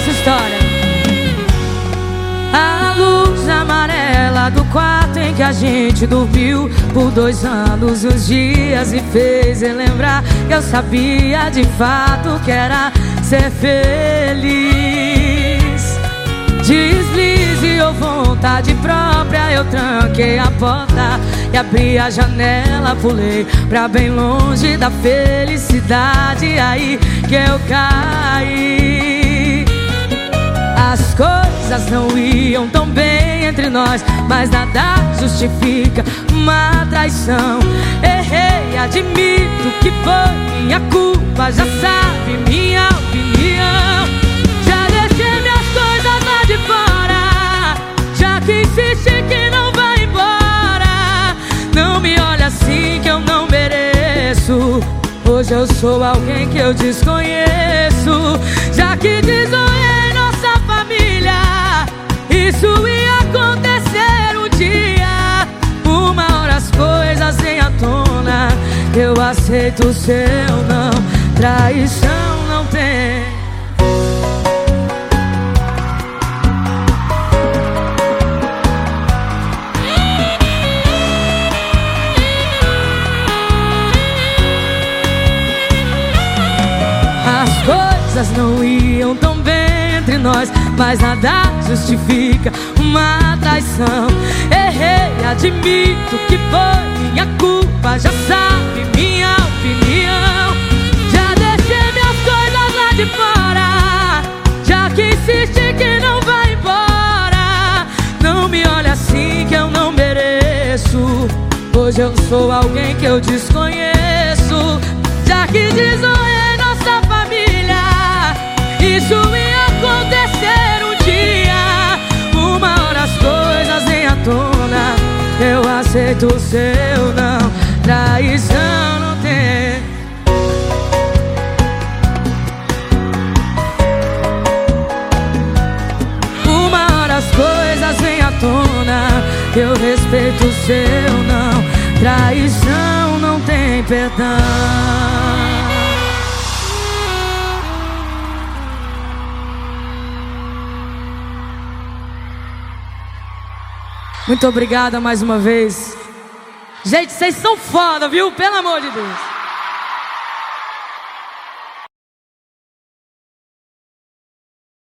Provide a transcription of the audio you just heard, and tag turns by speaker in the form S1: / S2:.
S1: essa história. A luz amarela do quarto em que a gente dormiu por dois anos e os dias me fez relembrar que eu sabia de fato que era ser feliz. Deslize ou vontade própria, eu tranquei a porta e abri a janela, pulei pra bem longe da felicidade. Aí que eu caí. As coisas não iam tão bem entre nós, mas nada justifica uma traição. Errei, admito que foi minha culpa, já sabe minha opinião. Já deixei minhas coisas lá de fora, já que insiste que não vai embora. Não me olha assim que eu não mereço. Hoje eu sou alguém que eu desconheço, já que Eu aceito o seu não, traição não tem. As coisas não iam tão bem entre nós, mas nada justifica uma traição. Errei, admito que foi minha culpa, já sabe já que insiste que não vai embora. Não me olha assim que eu não mereço. Hoje eu sou alguém que eu desconheço, já que desonrei nossa família. Isso ia acontecer um dia. Uma hora as coisas vêm à tona. Eu aceito o seu não, traição Eu respeito o seu não, traição não tem perdão. Muito obrigada mais uma vez. Gente, vocês são foda, viu? Pelo amor de Deus.